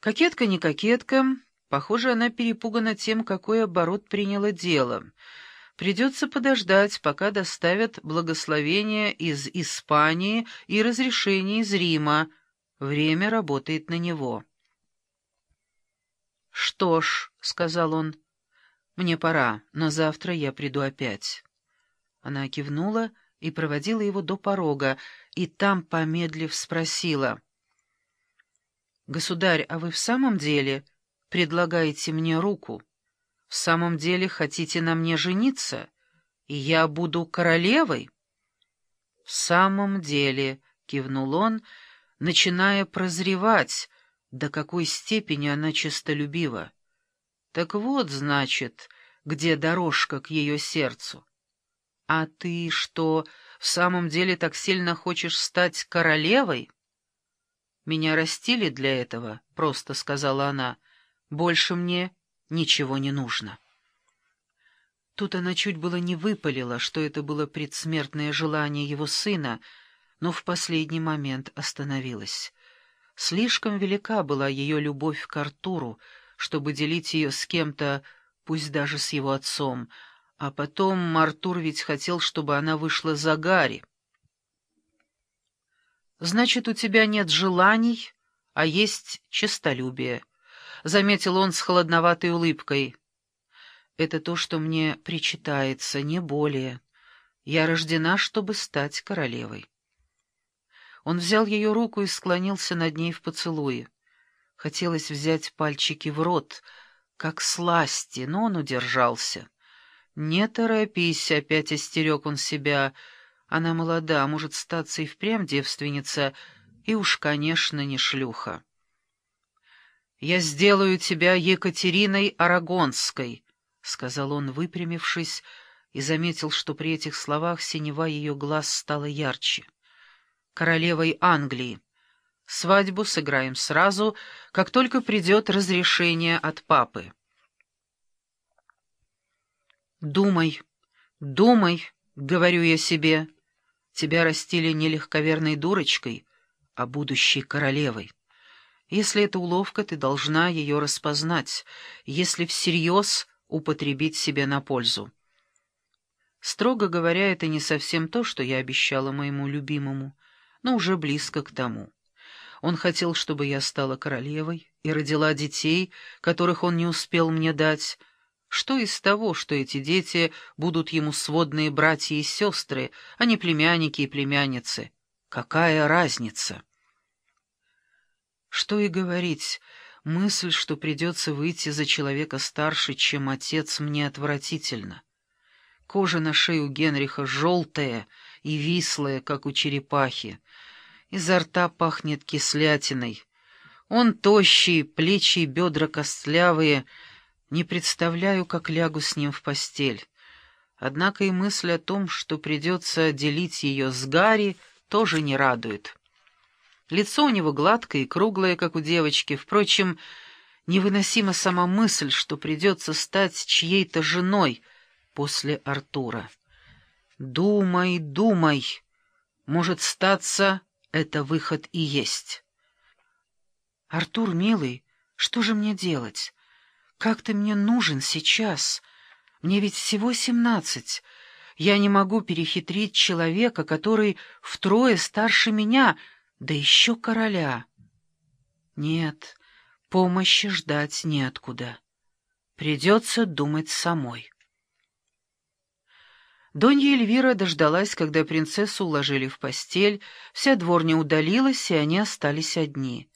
Кокетка не кокетка, похоже, она перепугана тем, какой оборот приняло дело. Придется подождать, пока доставят благословение из Испании и разрешение из Рима. Время работает на него. «Что ж», — сказал он, — «мне пора, но завтра я приду опять». Она кивнула и проводила его до порога, и там, помедлив, спросила — «Государь, а вы в самом деле предлагаете мне руку? В самом деле хотите на мне жениться? И я буду королевой?» «В самом деле», — кивнул он, начиная прозревать, до какой степени она честолюбива. «Так вот, значит, где дорожка к ее сердцу. А ты что, в самом деле так сильно хочешь стать королевой?» «Меня растили для этого», — просто сказала она. «Больше мне ничего не нужно». Тут она чуть было не выпалила, что это было предсмертное желание его сына, но в последний момент остановилась. Слишком велика была ее любовь к Артуру, чтобы делить ее с кем-то, пусть даже с его отцом, а потом Артур ведь хотел, чтобы она вышла за Гарри. «Значит, у тебя нет желаний, а есть честолюбие», — заметил он с холодноватой улыбкой. «Это то, что мне причитается, не более. Я рождена, чтобы стать королевой». Он взял ее руку и склонился над ней в поцелуе. Хотелось взять пальчики в рот, как сласти, но он удержался. «Не торопись», — опять остерег он себя, — она молода, может статься и впрямь девственница, и уж, конечно, не шлюха. «Я сделаю тебя Екатериной Арагонской», — сказал он, выпрямившись, и заметил, что при этих словах синева ее глаз стала ярче. «Королевой Англии. Свадьбу сыграем сразу, как только придет разрешение от папы». «Думай, думай», — говорю я себе, — Тебя растили не легковерной дурочкой, а будущей королевой. Если это уловка, ты должна ее распознать, если всерьез употребить себе на пользу. Строго говоря, это не совсем то, что я обещала моему любимому, но уже близко к тому. Он хотел, чтобы я стала королевой и родила детей, которых он не успел мне дать, что из того, что эти дети будут ему сводные братья и сестры, а не племянники и племянницы? Какая разница? Что и говорить, мысль, что придется выйти за человека старше, чем отец, мне отвратительно. Кожа на шее у Генриха желтая и вислая, как у черепахи. Изо рта пахнет кислятиной. Он тощий, плечи и бедра костлявые — не представляю, как лягу с ним в постель. Однако и мысль о том, что придется делить ее с Гарри, тоже не радует. Лицо у него гладкое и круглое, как у девочки. Впрочем, невыносима сама мысль, что придется стать чьей-то женой после Артура. Думай, думай. Может, статься — это выход и есть. Артур, милый, что же мне делать? Как ты мне нужен сейчас? Мне ведь всего семнадцать. Я не могу перехитрить человека, который втрое старше меня, да еще короля. Нет, помощи ждать неоткуда. Придется думать самой. Донья Эльвира дождалась, когда принцессу уложили в постель, вся дворня удалилась, и они остались одни.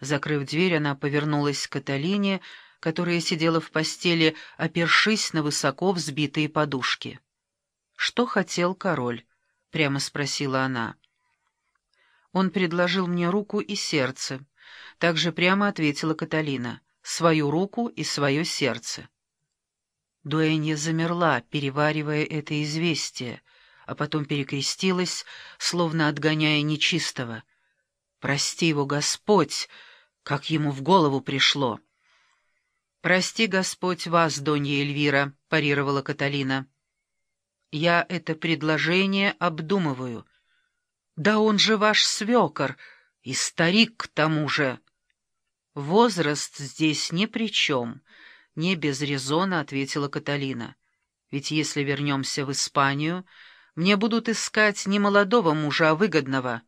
Закрыв дверь, она повернулась к Каталине, которая сидела в постели, опершись на высоко взбитые подушки. «Что хотел король?» — прямо спросила она. «Он предложил мне руку и сердце», — также прямо ответила Каталина. «Свою руку и свое сердце». Дуэнья замерла, переваривая это известие, а потом перекрестилась, словно отгоняя нечистого. «Прости его, Господь!» как ему в голову пришло. «Прости, Господь, вас, Донья Эльвира», — парировала Каталина. «Я это предложение обдумываю. Да он же ваш свекор, и старик к тому же». «Возраст здесь ни при чем», — не без резона ответила Каталина. «Ведь если вернемся в Испанию, мне будут искать не молодого мужа, а выгодного.